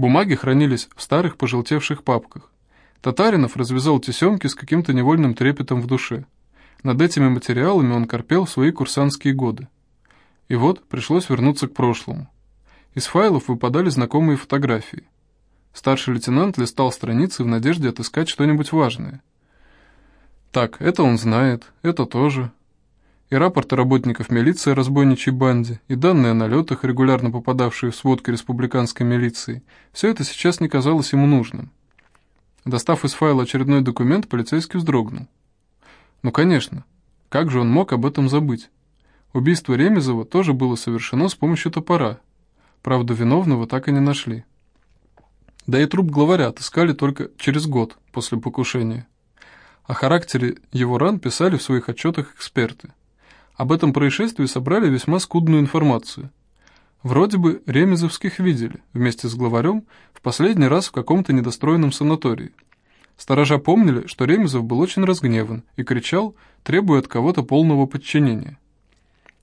Бумаги хранились в старых пожелтевших папках. Татаринов развязал тесемки с каким-то невольным трепетом в душе. Над этими материалами он корпел свои курсантские годы. И вот пришлось вернуться к прошлому. Из файлов выпадали знакомые фотографии. Старший лейтенант листал страницы в надежде отыскать что-нибудь важное. Так, это он знает, это тоже. И рапорты работников милиции о разбойничьей банде, и данные о налетах, регулярно попадавшие в сводки республиканской милиции, все это сейчас не казалось ему нужным. Достав из файла очередной документ, полицейский вздрогнул. Ну, конечно, как же он мог об этом забыть? Убийство Ремезова тоже было совершено с помощью топора. Правда, виновного так и не нашли. Да и труп главаря отыскали только через год после покушения. О характере его ран писали в своих отчетах эксперты. Об этом происшествии собрали весьма скудную информацию. Вроде бы Ремезовских видели вместе с главарем в последний раз в каком-то недостроенном санатории. Сторожа помнили, что Ремезов был очень разгневан и кричал, требуя от кого-то полного подчинения.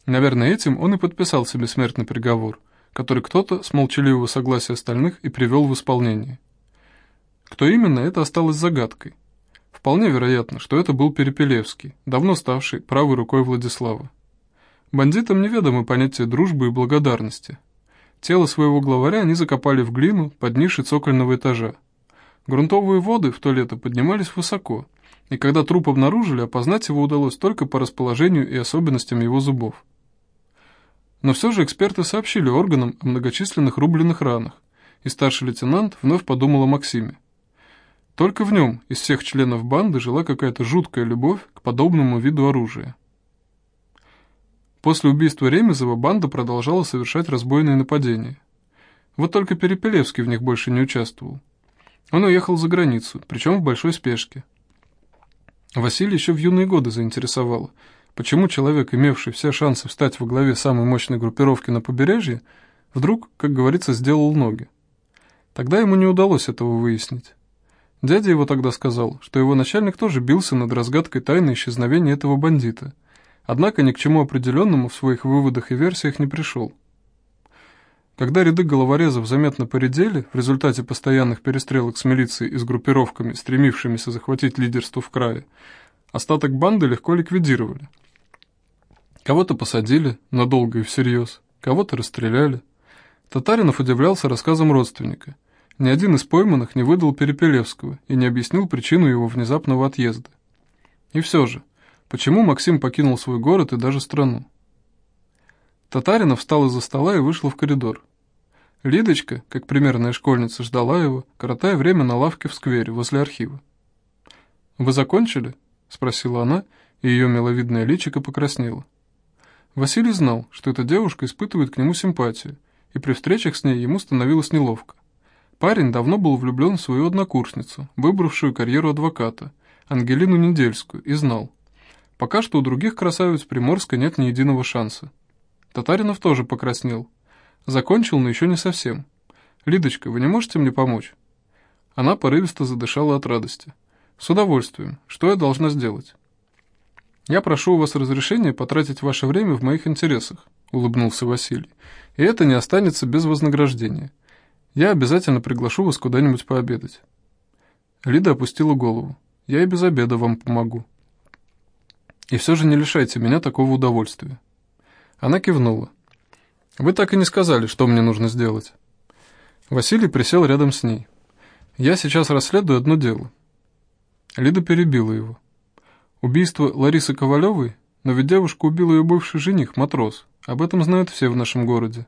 Наверное, этим он и подписал себе смертный приговор, который кто-то с молчаливого согласия остальных и привел в исполнение. Кто именно, это осталось загадкой. Вполне вероятно, что это был Перепелевский, давно ставший правой рукой Владислава. Бандитам неведомы понятия дружбы и благодарности. Тело своего главаря они закопали в глину под нишей цокольного этажа. Грунтовые воды в то лето поднимались высоко, и когда труп обнаружили, опознать его удалось только по расположению и особенностям его зубов. Но все же эксперты сообщили органам о многочисленных рубленных ранах, и старший лейтенант вновь подумал о Максиме. Только в нем из всех членов банды жила какая-то жуткая любовь к подобному виду оружия. После убийства Ремезова банда продолжала совершать разбойные нападения. Вот только Перепелевский в них больше не участвовал. Он уехал за границу, причем в большой спешке. Василий еще в юные годы заинтересовало – Почему человек, имевший все шансы встать во главе самой мощной группировки на побережье, вдруг, как говорится, сделал ноги? Тогда ему не удалось этого выяснить. Дядя его тогда сказал, что его начальник тоже бился над разгадкой тайны исчезновения этого бандита, однако ни к чему определенному в своих выводах и версиях не пришел. Когда ряды головорезов заметно поредели в результате постоянных перестрелок с милицией и с группировками, стремившимися захватить лидерство в крае, остаток банды легко ликвидировали – Кого-то посадили, надолго и всерьез, кого-то расстреляли. Татаринов удивлялся рассказам родственника. Ни один из пойманных не выдал Перепелевского и не объяснил причину его внезапного отъезда. И все же, почему Максим покинул свой город и даже страну? Татаринов встал из-за стола и вышел в коридор. Лидочка, как примерная школьница, ждала его, коротая время на лавке в сквере возле архива. «Вы закончили?» — спросила она, и ее миловидное личико покраснело. Василий знал, что эта девушка испытывает к нему симпатию, и при встречах с ней ему становилось неловко. Парень давно был влюблен в свою однокурсницу, выбравшую карьеру адвоката, Ангелину Недельскую, и знал. Пока что у других красавиц Приморска нет ни единого шанса. Татаринов тоже покраснел. Закончил, но еще не совсем. «Лидочка, вы не можете мне помочь?» Она порывисто задышала от радости. «С удовольствием. Что я должна сделать?» «Я прошу у вас разрешения потратить ваше время в моих интересах», — улыбнулся Василий. «И это не останется без вознаграждения. Я обязательно приглашу вас куда-нибудь пообедать». Лида опустила голову. «Я и без обеда вам помогу». «И все же не лишайте меня такого удовольствия». Она кивнула. «Вы так и не сказали, что мне нужно сделать». Василий присел рядом с ней. «Я сейчас расследую одно дело». Лида перебила его. Убийство Ларисы Ковалевой? Но ведь девушку убил ее бывший жених, матрос. Об этом знают все в нашем городе.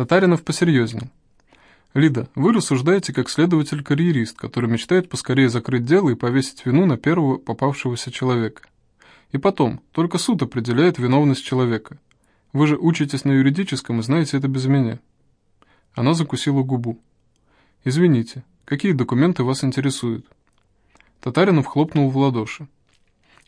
Татаринов посерьезнел. «Лида, вы рассуждаете как следователь-карьерист, который мечтает поскорее закрыть дело и повесить вину на первого попавшегося человека. И потом, только суд определяет виновность человека. Вы же учитесь на юридическом и знаете это без меня». Она закусила губу. «Извините, какие документы вас интересуют?» Татаринов хлопнул в ладоши.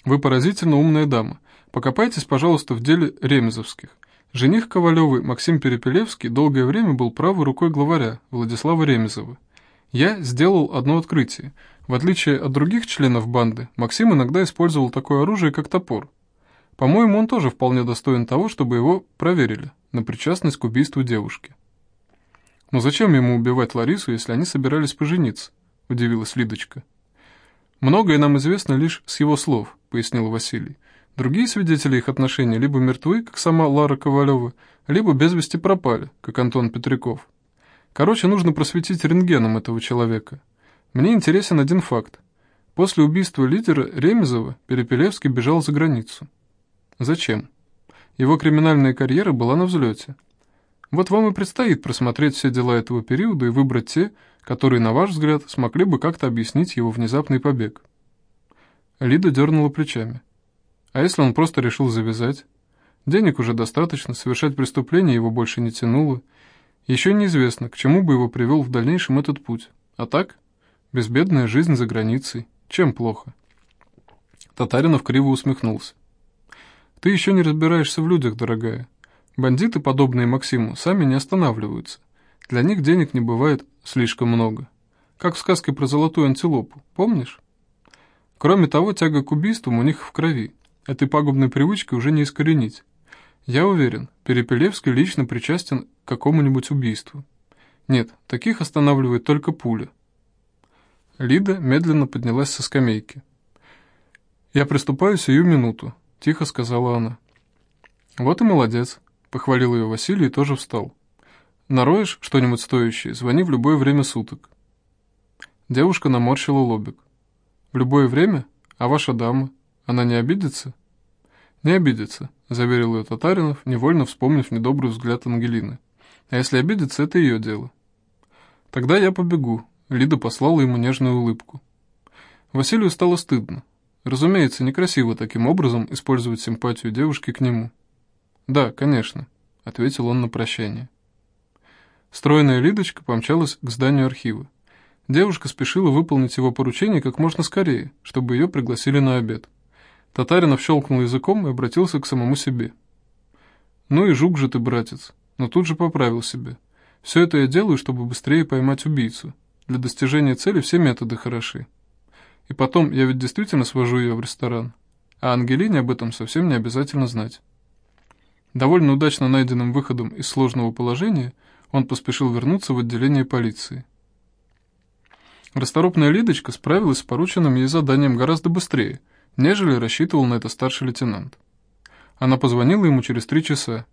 «Вы поразительно умная дама. Покопайтесь, пожалуйста, в деле Ремезовских. Жених Ковалевой Максим Перепелевский долгое время был правой рукой главаря Владислава Ремезова. Я сделал одно открытие. В отличие от других членов банды, Максим иногда использовал такое оружие, как топор. По-моему, он тоже вполне достоин того, чтобы его проверили на причастность к убийству девушки». «Но зачем ему убивать Ларису, если они собирались пожениться?» — удивилась Лидочка. «Многое нам известно лишь с его слов», — пояснил Василий. «Другие свидетели их отношений либо мертвы, как сама Лара Ковалева, либо без вести пропали, как Антон Петряков. Короче, нужно просветить рентгеном этого человека. Мне интересен один факт. После убийства лидера Ремезова Перепелевский бежал за границу. Зачем? Его криминальная карьера была на взлете. Вот вам и предстоит просмотреть все дела этого периода и выбрать те, которые, на ваш взгляд, смогли бы как-то объяснить его внезапный побег. Лида дернула плечами. А если он просто решил завязать? Денег уже достаточно, совершать преступление его больше не тянуло. Еще неизвестно, к чему бы его привел в дальнейшем этот путь. А так, безбедная жизнь за границей. Чем плохо? Татаринов криво усмехнулся. Ты еще не разбираешься в людях, дорогая. Бандиты, подобные Максиму, сами не останавливаются. Для них денег не бывает слишком много. Как в сказке про золотую антилопу, помнишь? Кроме того, тяга к убийствам у них в крови. Этой пагубной привычки уже не искоренить. Я уверен, Перепелевский лично причастен к какому-нибудь убийству. Нет, таких останавливает только пуля. Лида медленно поднялась со скамейки. «Я приступаю сию минуту», — тихо сказала она. «Вот и молодец», — похвалил ее Василий и тоже встал. Нароешь что-нибудь стоящее, звони в любое время суток. Девушка наморщила лобик. В любое время? А ваша дама? Она не обидится? Не обидится, заверил ее Татаринов, невольно вспомнив недобрый взгляд Ангелины. А если обидится, это ее дело. Тогда я побегу. Лида послала ему нежную улыбку. Василию стало стыдно. Разумеется, некрасиво таким образом использовать симпатию девушки к нему. «Да, конечно», — ответил он на прощание. Стройная Лидочка помчалась к зданию архива. Девушка спешила выполнить его поручение как можно скорее, чтобы ее пригласили на обед. Татаринов щелкнул языком и обратился к самому себе. «Ну и жук же ты, братец!» Но тут же поправил себе. «Все это я делаю, чтобы быстрее поймать убийцу. Для достижения цели все методы хороши. И потом, я ведь действительно свожу ее в ресторан. А Ангелине об этом совсем не обязательно знать». Довольно удачно найденным выходом из сложного положения – он поспешил вернуться в отделение полиции. Расторопная Лидочка справилась с порученным ей заданием гораздо быстрее, нежели рассчитывал на это старший лейтенант. Она позвонила ему через три часа.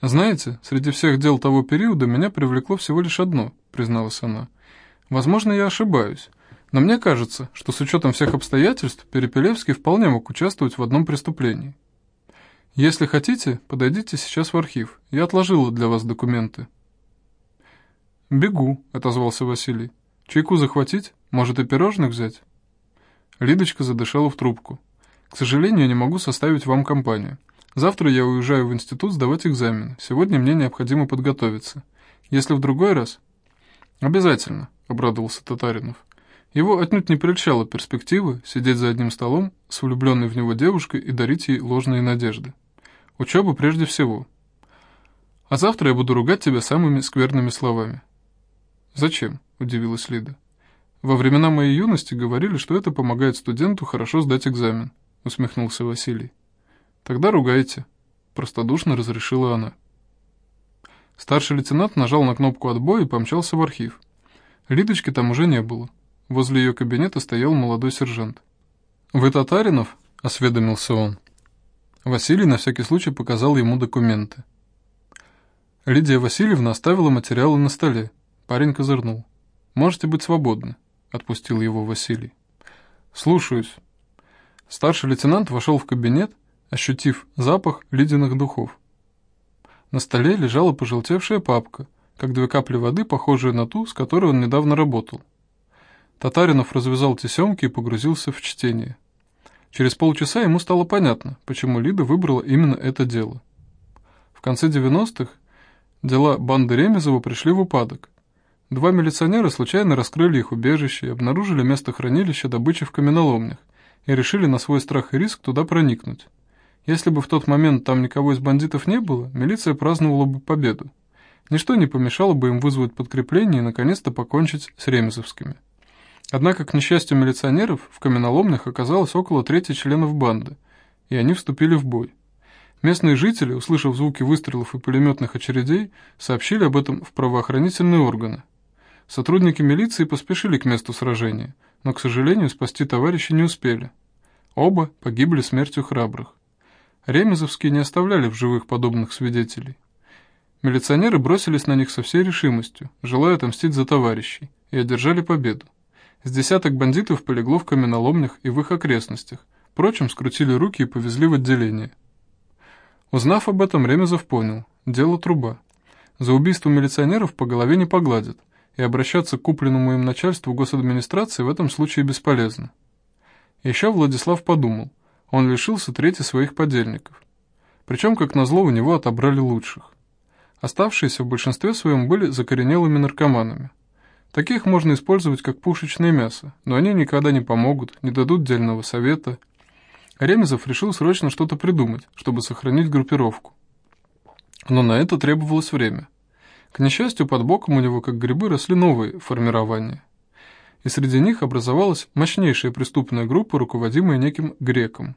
«Знаете, среди всех дел того периода меня привлекло всего лишь одно», — призналась она. «Возможно, я ошибаюсь, но мне кажется, что с учетом всех обстоятельств Перепелевский вполне мог участвовать в одном преступлении. Если хотите, подойдите сейчас в архив. Я отложила для вас документы. «Бегу», — отозвался Василий. «Чайку захватить? Может, и пирожных взять?» Лидочка задышала в трубку. «К сожалению, я не могу составить вам компанию. Завтра я уезжаю в институт сдавать экзамен. Сегодня мне необходимо подготовиться. Если в другой раз...» «Обязательно», — обрадовался Татаринов. Его отнюдь не прельщала перспектива сидеть за одним столом с влюбленной в него девушкой и дарить ей ложные надежды. Учеба прежде всего. А завтра я буду ругать тебя самыми скверными словами». «Зачем?» – удивилась Лида. «Во времена моей юности говорили, что это помогает студенту хорошо сдать экзамен», – усмехнулся Василий. «Тогда ругайте», – простодушно разрешила она. Старший лейтенант нажал на кнопку отбоя и помчался в архив. Лидочки там уже не было. Возле ее кабинета стоял молодой сержант. «Вы Татаринов?» – осведомился он. Василий на всякий случай показал ему документы. Лидия Васильевна оставила материалы на столе. Парень козырнул. «Можете быть свободны», — отпустил его Василий. «Слушаюсь». Старший лейтенант вошел в кабинет, ощутив запах ледяных духов. На столе лежала пожелтевшая папка, как две капли воды, похожая на ту, с которой он недавно работал. Татаринов развязал тесемки и погрузился в чтение. Через полчаса ему стало понятно, почему Лида выбрала именно это дело. В конце 90-х дела банды Ремезова пришли в упадок. Два милиционера случайно раскрыли их убежище и обнаружили место хранилища добычи в каменоломнях и решили на свой страх и риск туда проникнуть. Если бы в тот момент там никого из бандитов не было, милиция праздновала бы победу. Ничто не помешало бы им вызвать подкрепление и наконец-то покончить с ремезовскими. Однако, к несчастью милиционеров, в каменоломнях оказалось около трети членов банды, и они вступили в бой. Местные жители, услышав звуки выстрелов и пулеметных очередей, сообщили об этом в правоохранительные органы. Сотрудники милиции поспешили к месту сражения, но, к сожалению, спасти товарища не успели. Оба погибли смертью храбрых. Ремезовские не оставляли в живых подобных свидетелей. Милиционеры бросились на них со всей решимостью, желая отомстить за товарищей, и одержали победу. С десяток бандитов полегло в каменоломнях и в их окрестностях, впрочем, скрутили руки и повезли в отделение. Узнав об этом, Ремезов понял – дело труба. За убийство милиционеров по голове не погладят, и обращаться к купленному им начальству госадминистрации в этом случае бесполезно. Еще Владислав подумал, он лишился трети своих подельников. Причем, как назло, у него отобрали лучших. Оставшиеся в большинстве своем были закоренелыми наркоманами. Таких можно использовать как пушечное мясо, но они никогда не помогут, не дадут дельного совета. Ремезов решил срочно что-то придумать, чтобы сохранить группировку. Но на это требовалось время. К несчастью, под боком у него, как грибы, росли новые формирования. И среди них образовалась мощнейшая преступная группа, руководимая неким греком.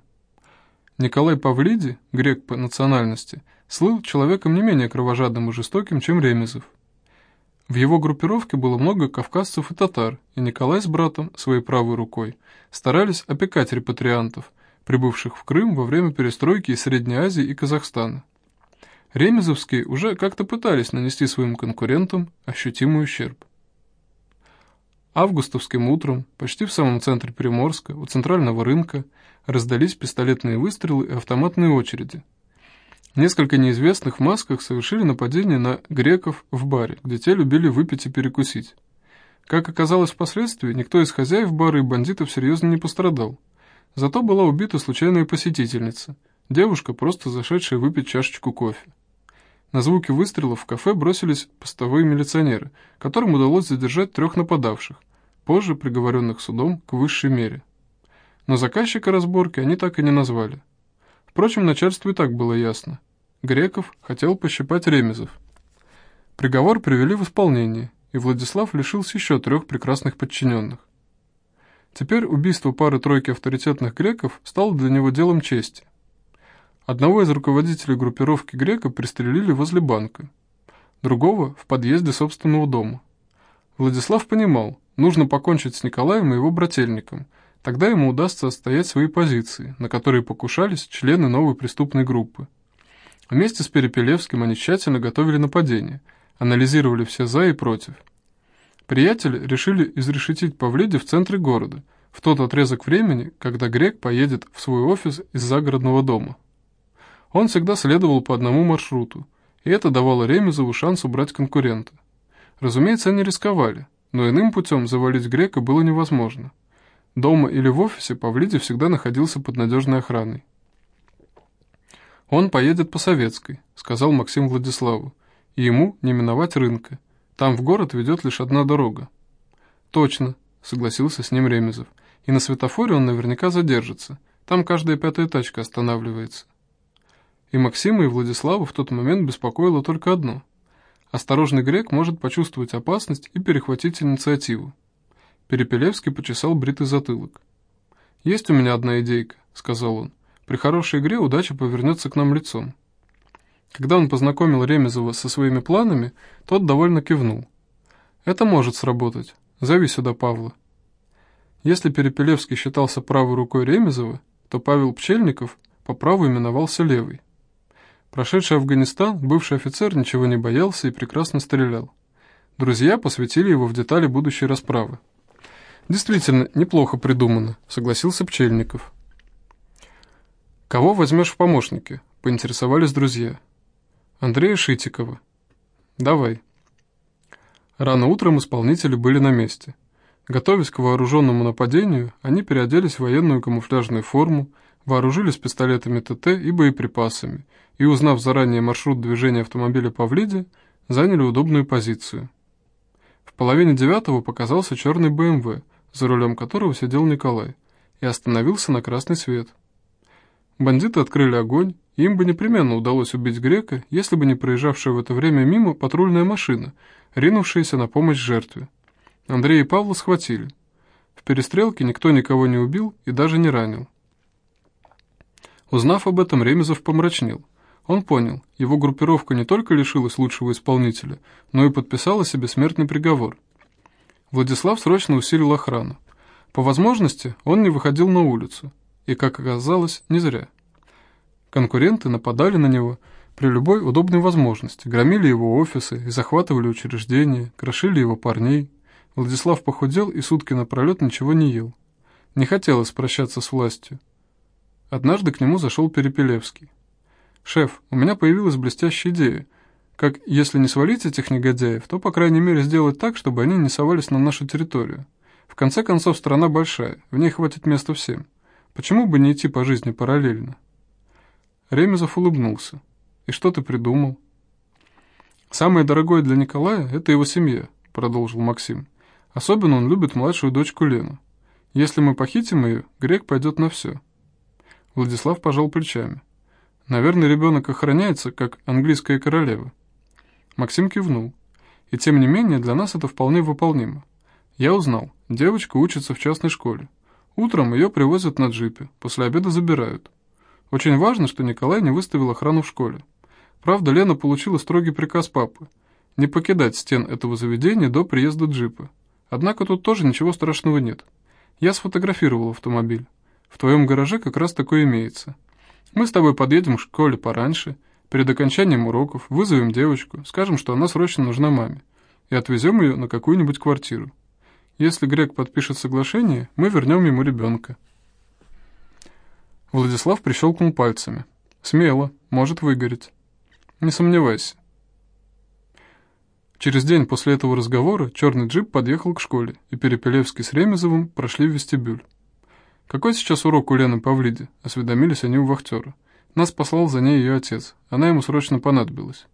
Николай Павлиди, грек по национальности, слыл человеком не менее кровожадным и жестоким, чем Ремезов. В его группировке было много кавказцев и татар, и Николай с братом, своей правой рукой, старались опекать репатриантов, прибывших в Крым во время перестройки из Средней Азии и Казахстана. Ремезовские уже как-то пытались нанести своим конкурентам ощутимый ущерб. Августовским утром, почти в самом центре Приморска, у центрального рынка, раздались пистолетные выстрелы и автоматные очереди – Несколько неизвестных в масках совершили нападение на греков в баре, где те любили выпить и перекусить. Как оказалось впоследствии, никто из хозяев бара и бандитов серьезно не пострадал. Зато была убита случайная посетительница, девушка, просто зашедшая выпить чашечку кофе. На звуки выстрелов в кафе бросились постовые милиционеры, которым удалось задержать трех нападавших, позже приговоренных судом к высшей мере. Но заказчика разборки они так и не назвали. Впрочем, начальству и так было ясно. Греков хотел пощипать Ремезов. Приговор привели в исполнение, и Владислав лишился еще трех прекрасных подчиненных. Теперь убийство пары-тройки авторитетных греков стало для него делом чести. Одного из руководителей группировки грека пристрелили возле банка, другого – в подъезде собственного дома. Владислав понимал, нужно покончить с Николаем и его брательником, тогда ему удастся отстоять свои позиции, на которые покушались члены новой преступной группы. Вместе с Перепелевским они тщательно готовили нападение, анализировали все «за» и «против». Приятели решили изрешетить Павлиди в центре города, в тот отрезок времени, когда Грек поедет в свой офис из загородного дома. Он всегда следовал по одному маршруту, и это давало Ремезову шанс убрать конкурента. Разумеется, они рисковали, но иным путем завалить Грека было невозможно. Дома или в офисе Павлиди всегда находился под надежной охраной. «Он поедет по Советской», — сказал Максим Владиславу. «И ему не миновать рынка. Там в город ведет лишь одна дорога». «Точно», — согласился с ним Ремезов. «И на светофоре он наверняка задержится. Там каждая пятая тачка останавливается». И Максима, и Владислава в тот момент беспокоило только одно. Осторожный грек может почувствовать опасность и перехватить инициативу. Перепелевский почесал бритый затылок. «Есть у меня одна идейка», — сказал он. При хорошей игре удача повернется к нам лицом. Когда он познакомил Ремезова со своими планами, тот довольно кивнул. «Это может сработать. Зови сюда Павла». Если Перепелевский считался правой рукой Ремезова, то Павел Пчельников по праву именовался левой. Прошедший Афганистан, бывший офицер ничего не боялся и прекрасно стрелял. Друзья посвятили его в детали будущей расправы. «Действительно, неплохо придумано», — согласился Пчельников. «Кого возьмешь в помощники?» — поинтересовались друзья. «Андрея Шитикова». «Давай». Рано утром исполнители были на месте. Готовясь к вооруженному нападению, они переоделись в военную камуфляжную форму, вооружились пистолетами ТТ и боеприпасами, и, узнав заранее маршрут движения автомобиля Павлиди, заняли удобную позицию. В половине девятого показался черный БМВ, за рулем которого сидел Николай, и остановился на красный свет. Бандиты открыли огонь, и им бы непременно удалось убить грека, если бы не проезжавшая в это время мимо патрульная машина, ринувшаяся на помощь жертве. Андрея и Павла схватили. В перестрелке никто никого не убил и даже не ранил. Узнав об этом, Ремезов помрачнел. Он понял, его группировка не только лишилась лучшего исполнителя, но и подписала себе смертный приговор. Владислав срочно усилил охрану. По возможности он не выходил на улицу, и, как оказалось, не зря. Конкуренты нападали на него при любой удобной возможности, громили его офисы и захватывали учреждения, крошили его парней. Владислав похудел и сутки напролет ничего не ел. Не хотелось прощаться с властью. Однажды к нему зашел Перепелевский. «Шеф, у меня появилась блестящая идея. Как, если не свалить этих негодяев, то, по крайней мере, сделать так, чтобы они не совались на нашу территорию. В конце концов, страна большая, в ней хватит места всем. Почему бы не идти по жизни параллельно?» Ремезов улыбнулся. «И что ты придумал?» «Самое дорогое для Николая — это его семья», — продолжил Максим. «Особенно он любит младшую дочку Лену. Если мы похитим ее, Грек пойдет на все». Владислав пожал плечами. Наверное, ребенок охраняется, как английская королева. Максим кивнул. И тем не менее, для нас это вполне выполнимо. Я узнал, девочка учится в частной школе. Утром ее привозят на джипе, после обеда забирают. Очень важно, что Николай не выставил охрану в школе. Правда, Лена получила строгий приказ папы не покидать стен этого заведения до приезда джипа. Однако тут тоже ничего страшного нет. Я сфотографировал автомобиль. В твоем гараже как раз такое имеется. Мы с тобой подъедем к школе пораньше, перед окончанием уроков, вызовем девочку, скажем, что она срочно нужна маме, и отвезем ее на какую-нибудь квартиру. Если Грек подпишет соглашение, мы вернем ему ребенка». Владислав прищелкнул пальцами. «Смело, может выгореть. Не сомневайся». Через день после этого разговора черный джип подъехал к школе, и Перепелевский с Ремезовым прошли в вестибюль. «Какой сейчас урок у Лены Павлиди?» — осведомились они у вахтера. Нас послал за ней ее отец. Она ему срочно понадобилась.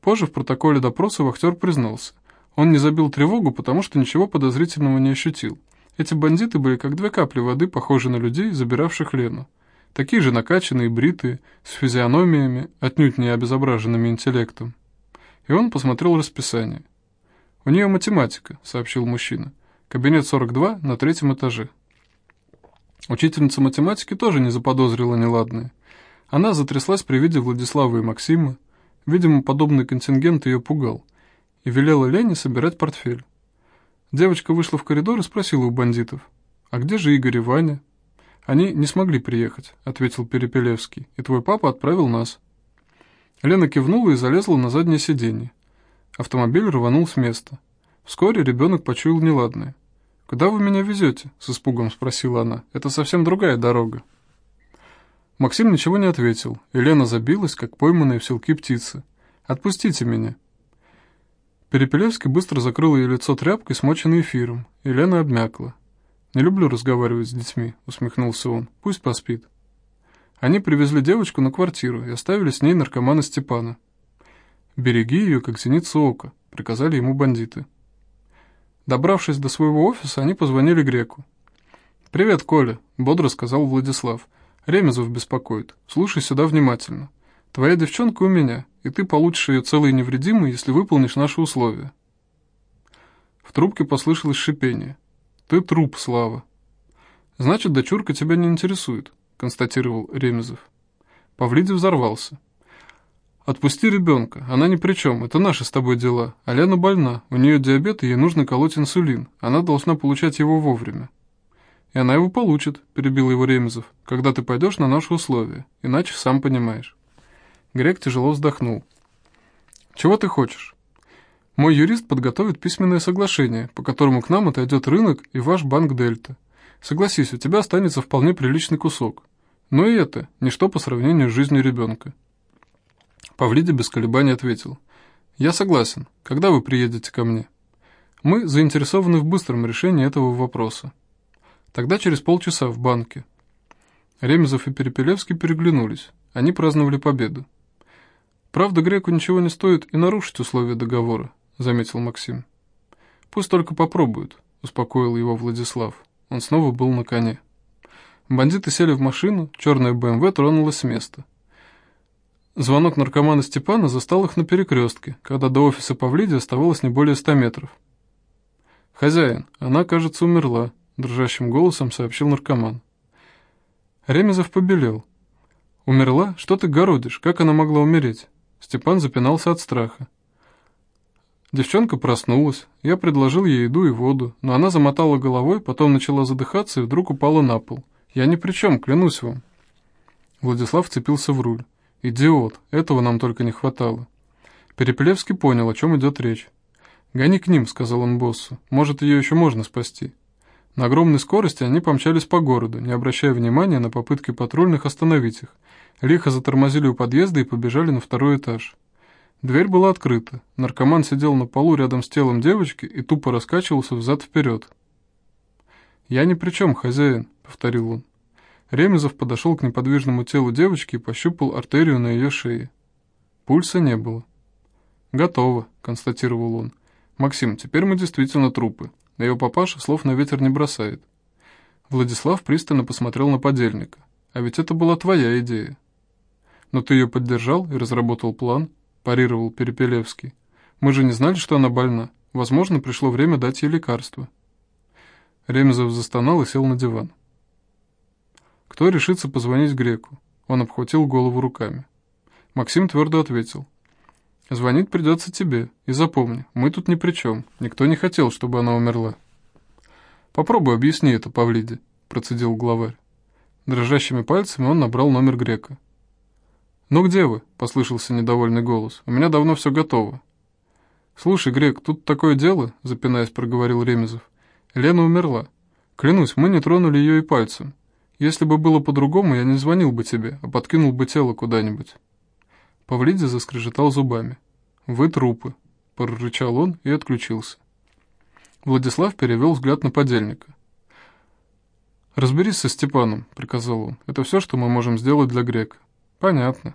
Позже в протоколе допроса вахтер признался. Он не забил тревогу, потому что ничего подозрительного не ощутил. Эти бандиты были как две капли воды, похожи на людей, забиравших Лену. Такие же накачанные, бритые, с физиономиями, отнюдь не обезображенными интеллектом. И он посмотрел расписание. «У нее математика», — сообщил мужчина. «Кабинет 42 на третьем этаже». Учительница математики тоже не заподозрила неладное. Она затряслась при виде Владислава и Максима. Видимо, подобный контингент ее пугал. И велела Лене собирать портфель. Девочка вышла в коридор и спросила у бандитов. «А где же Игорь и Ваня?» «Они не смогли приехать», — ответил Перепелевский. «И твой папа отправил нас». Лена кивнула и залезла на заднее сиденье. Автомобиль рванул с места. Вскоре ребенок почуял неладное. «Куда вы меня везете?» — с испугом спросила она. «Это совсем другая дорога». Максим ничего не ответил. Елена забилась, как пойманная в селки птица. «Отпустите меня». Перепелевский быстро закрыл ее лицо тряпкой, смоченной эфиром. Елена обмякла. «Не люблю разговаривать с детьми», — усмехнулся он. «Пусть поспит». Они привезли девочку на квартиру и оставили с ней наркомана Степана. «Береги ее, как зеницу ока», — приказали ему бандиты. Добравшись до своего офиса, они позвонили Греку. «Привет, Коля», — бодро сказал Владислав. «Ремезов беспокоит. Слушай сюда внимательно. Твоя девчонка у меня, и ты получишь ее целой и невредимой, если выполнишь наши условия». В трубке послышалось шипение. «Ты труп, Слава». «Значит, дочурка тебя не интересует», — констатировал Ремезов. Павлиди взорвался. «Отпусти ребенка, она ни при чем, это наши с тобой дела. А Лена больна, у нее диабет, и ей нужно колоть инсулин. Она должна получать его вовремя». «И она его получит», — перебил его Ремезов, «когда ты пойдешь на наши условия, иначе сам понимаешь». Грек тяжело вздохнул. «Чего ты хочешь?» «Мой юрист подготовит письменное соглашение, по которому к нам отойдет рынок и ваш банк Дельта. Согласись, у тебя останется вполне приличный кусок. Но и это ничто по сравнению с жизнью ребенка». Павлиди без колебаний ответил. «Я согласен. Когда вы приедете ко мне?» «Мы заинтересованы в быстром решении этого вопроса. Тогда через полчаса в банке». Ремезов и Перепелевский переглянулись. Они праздновали победу. «Правда, греку ничего не стоит и нарушить условия договора», — заметил Максим. «Пусть только попробуют», — успокоил его Владислав. Он снова был на коне. Бандиты сели в машину, черная БМВ тронулась с места. Звонок наркомана Степана застал их на перекрестке, когда до офиса Павлиди оставалось не более ста метров. «Хозяин, она, кажется, умерла», — дрожащим голосом сообщил наркоман. Ремезов побелел. «Умерла? Что ты городишь? Как она могла умереть?» Степан запинался от страха. Девчонка проснулась. Я предложил ей еду и воду, но она замотала головой, потом начала задыхаться и вдруг упала на пол. Я ни при чем, клянусь вам. Владислав вцепился в руль. «Идиот! Этого нам только не хватало». Перепелевский понял, о чем идет речь. «Гони к ним», — сказал он боссу. «Может, ее еще можно спасти». На огромной скорости они помчались по городу, не обращая внимания на попытки патрульных остановить их. Лихо затормозили у подъезда и побежали на второй этаж. Дверь была открыта. Наркоман сидел на полу рядом с телом девочки и тупо раскачивался взад-вперед. «Я ни при чем, хозяин», — повторил он. Ремезов подошел к неподвижному телу девочки и пощупал артерию на ее шее. Пульса не было. «Готово», — констатировал он. «Максим, теперь мы действительно трупы. Ее папаша слов на ветер не бросает». Владислав пристально посмотрел на подельника. «А ведь это была твоя идея». «Но ты ее поддержал и разработал план», — парировал Перепелевский. «Мы же не знали, что она больна. Возможно, пришло время дать ей лекарство». Ремезов застонал и сел на диван. Кто решится позвонить Греку? Он обхватил голову руками. Максим твердо ответил. Звонить придется тебе. И запомни, мы тут ни при чем. Никто не хотел, чтобы она умерла. Попробуй объясни это Павлиде, процедил главарь. Дрожащими пальцами он набрал номер Грека. «Ну где вы?» — послышался недовольный голос. «У меня давно все готово». «Слушай, Грек, тут такое дело», — запинаясь, проговорил Ремезов. «Лена умерла. Клянусь, мы не тронули ее и пальцем. Если бы было по-другому, я не звонил бы тебе, а подкинул бы тело куда-нибудь». Павлидзе заскрежетал зубами. «Вы трупы», — прорычал он и отключился. Владислав перевел взгляд на подельника. «Разберись со Степаном», — приказал он. «Это все, что мы можем сделать для грека». «Понятно.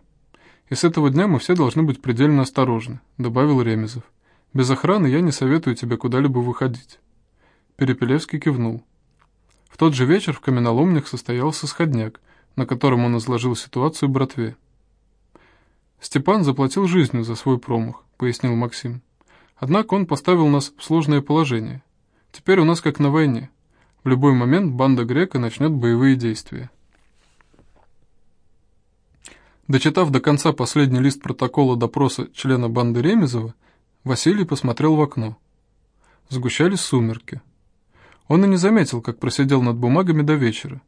И с этого дня мы все должны быть предельно осторожны», — добавил Ремезов. «Без охраны я не советую тебе куда-либо выходить». Перепелевский кивнул. В тот же вечер в каменоломнях состоялся сходняк, на котором он изложил ситуацию братве. «Степан заплатил жизнью за свой промах», — пояснил Максим. «Однако он поставил нас в сложное положение. Теперь у нас как на войне. В любой момент банда Грека начнет боевые действия». Дочитав до конца последний лист протокола допроса члена банды Ремезова, Василий посмотрел в окно. Сгущались сумерки. Он и не заметил, как просидел над бумагами до вечера.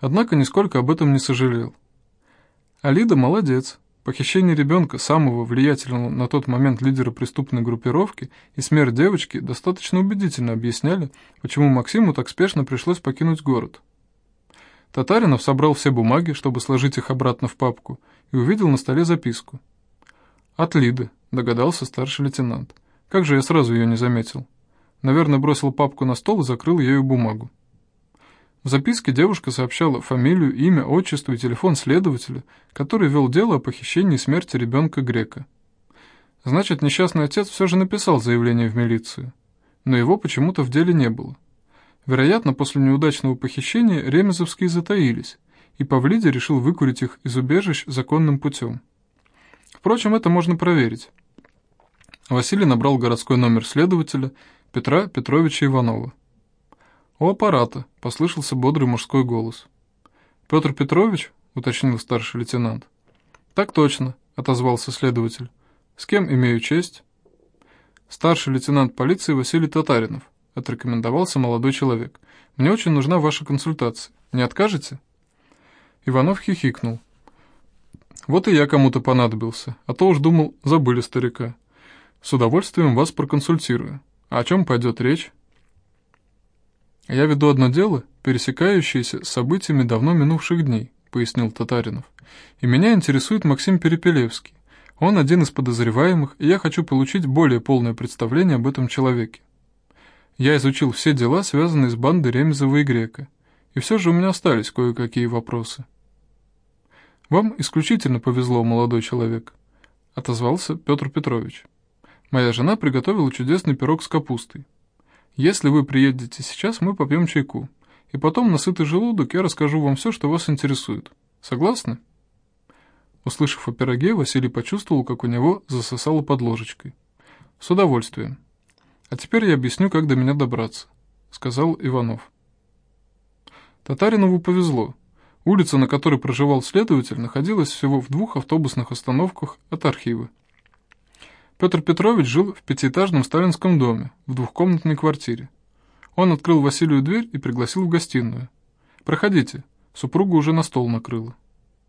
Однако нисколько об этом не сожалел. Алида молодец. Похищение ребенка, самого влиятельного на тот момент лидера преступной группировки, и смерть девочки достаточно убедительно объясняли, почему Максиму так спешно пришлось покинуть город. Татаринов собрал все бумаги, чтобы сложить их обратно в папку, и увидел на столе записку. «От Лиды», — догадался старший лейтенант. «Как же я сразу ее не заметил?» Наверное, бросил папку на стол и закрыл ею бумагу. В записке девушка сообщала фамилию, имя, отчество и телефон следователя, который вел дело о похищении и смерти ребенка Грека. Значит, несчастный отец все же написал заявление в милицию, но его почему-то в деле не было. Вероятно, после неудачного похищения ремезовские затаились, и Павлиди решил выкурить их из убежищ законным путем. Впрочем, это можно проверить. Василий набрал городской номер следователя Петра Петровича Иванова. «У аппарата», — послышался бодрый мужской голос. «Петр Петрович?» — уточнил старший лейтенант. «Так точно», — отозвался следователь. «С кем имею честь?» «Старший лейтенант полиции Василий Татаринов», — отрекомендовался молодой человек. «Мне очень нужна ваша консультация. Не откажете?» Иванов хихикнул. «Вот и я кому-то понадобился, а то уж думал, забыли старика. С удовольствием вас проконсультирую. О чем пойдет речь? Я веду одно дело, пересекающееся с событиями давно минувших дней, пояснил Татаринов. И меня интересует Максим Перепелевский. Он один из подозреваемых, и я хочу получить более полное представление об этом человеке. Я изучил все дела, связанные с бандой Ремезова и Грека, и все же у меня остались кое-какие вопросы. «Вам исключительно повезло, молодой человек», — отозвался Петр Петрович. Моя жена приготовила чудесный пирог с капустой. Если вы приедете сейчас, мы попьем чайку. И потом, на сытый желудок, я расскажу вам все, что вас интересует. Согласны?» Услышав о пироге, Василий почувствовал, как у него засосало под ложечкой. «С удовольствием. А теперь я объясню, как до меня добраться», — сказал Иванов. Татаринову повезло. Улица, на которой проживал следователь, находилась всего в двух автобусных остановках от архива. Петр Петрович жил в пятиэтажном сталинском доме, в двухкомнатной квартире. Он открыл Василию дверь и пригласил в гостиную. «Проходите, супруга уже на стол накрыла».